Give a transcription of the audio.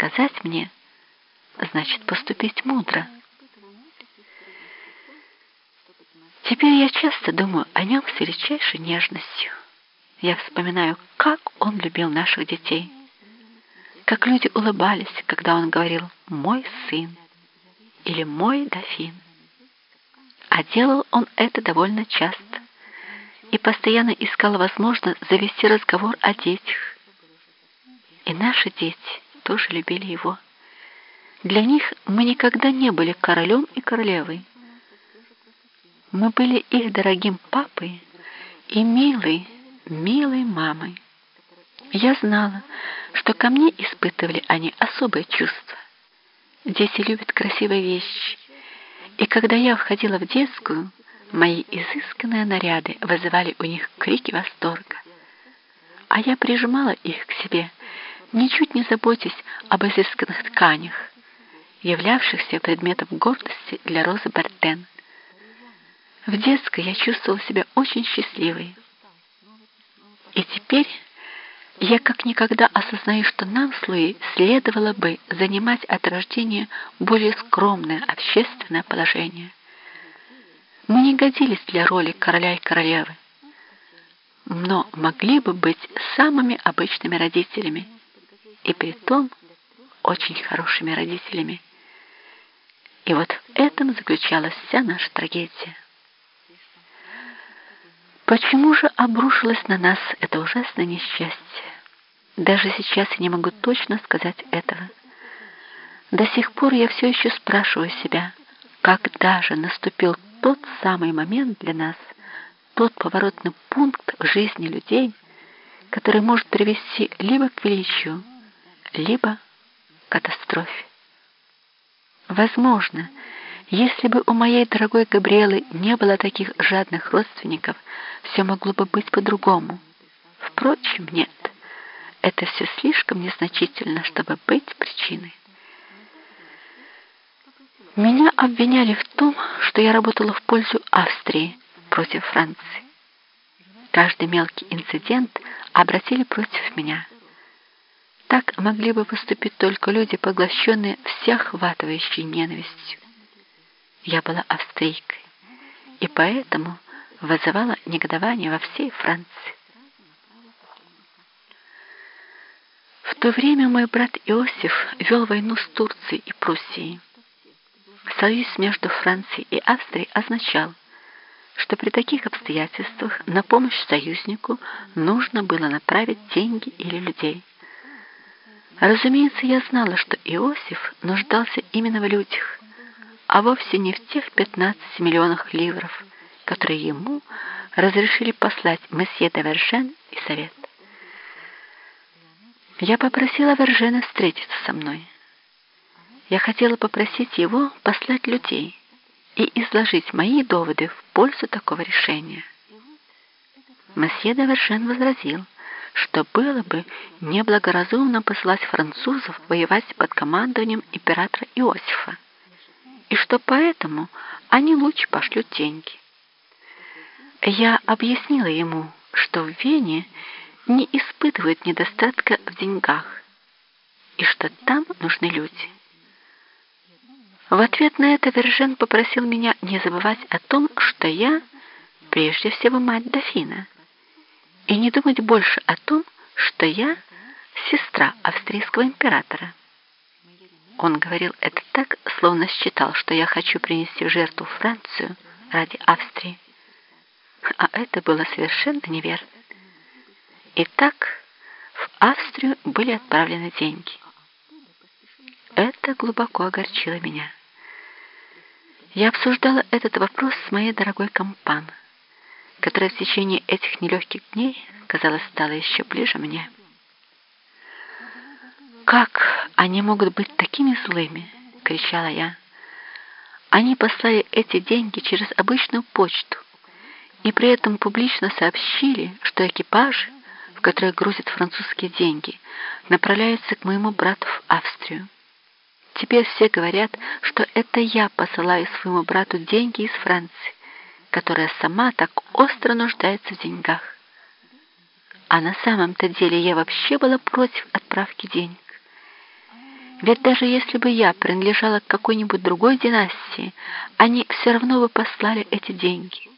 сказать мне, значит поступить мудро. Теперь я часто думаю о нем с величайшей нежностью. Я вспоминаю, как он любил наших детей, как люди улыбались, когда он говорил «мой сын» или «мой дофин». А делал он это довольно часто и постоянно искал возможность завести разговор о детях. И наши дети тоже любили его. Для них мы никогда не были королем и королевой. Мы были их дорогим папой и милой, милой мамой. Я знала, что ко мне испытывали они особое чувство. Дети любят красивые вещи, и когда я входила в детскую, мои изысканные наряды вызывали у них крики восторга. А я прижимала их к себе, ничуть не заботясь об изысканных тканях, являвшихся предметом гордости для Розы Бартен. В детской я чувствовала себя очень счастливой. И теперь я как никогда осознаю, что нам с Луи следовало бы занимать от рождения более скромное общественное положение. Мы не годились для роли короля и королевы, но могли бы быть самыми обычными родителями, и при том очень хорошими родителями. И вот в этом заключалась вся наша трагедия. Почему же обрушилось на нас это ужасное несчастье? Даже сейчас я не могу точно сказать этого. До сих пор я все еще спрашиваю себя, когда же наступил тот самый момент для нас, тот поворотный пункт в жизни людей, который может привести либо к величию, либо катастрофе. Возможно, если бы у моей дорогой Габриэлы не было таких жадных родственников, все могло бы быть по-другому. Впрочем, нет. Это все слишком незначительно, чтобы быть причиной. Меня обвиняли в том, что я работала в пользу Австрии против Франции. Каждый мелкий инцидент обратили против меня. Так могли бы поступить только люди, поглощенные всеохватывающей ненавистью. Я была австрийкой, и поэтому вызывала негодование во всей Франции. В то время мой брат Иосиф вел войну с Турцией и Пруссией. Союз между Францией и Австрией означал, что при таких обстоятельствах на помощь союзнику нужно было направить деньги или людей. Разумеется, я знала, что Иосиф нуждался именно в людях, а вовсе не в тех 15 миллионах ливров, которые ему разрешили послать месье де Вержен и Совет. Я попросила Вержена встретиться со мной. Я хотела попросить его послать людей и изложить мои доводы в пользу такого решения. Месье де Вержен возразил, что было бы неблагоразумно посылать французов воевать под командованием императора Иосифа и что поэтому они лучше пошлют деньги. Я объяснила ему, что в Вене не испытывают недостатка в деньгах и что там нужны люди. В ответ на это Вержен попросил меня не забывать о том, что я прежде всего мать дофина, и не думать больше о том, что я сестра австрийского императора. Он говорил это так, словно считал, что я хочу принести в жертву Францию ради Австрии. А это было совершенно неверно. Итак, в Австрию были отправлены деньги. Это глубоко огорчило меня. Я обсуждала этот вопрос с моей дорогой компан, которая в течение этих нелегких дней, казалось, стала еще ближе мне. «Как они могут быть такими злыми?» — кричала я. «Они послали эти деньги через обычную почту и при этом публично сообщили, что экипажи, в которые грузят французские деньги, направляются к моему брату в Австрию. Теперь все говорят, что это я посылаю своему брату деньги из Франции, которая сама так остро нуждается в деньгах. А на самом-то деле я вообще была против отправки денег. Ведь даже если бы я принадлежала к какой-нибудь другой династии, они все равно бы послали эти деньги.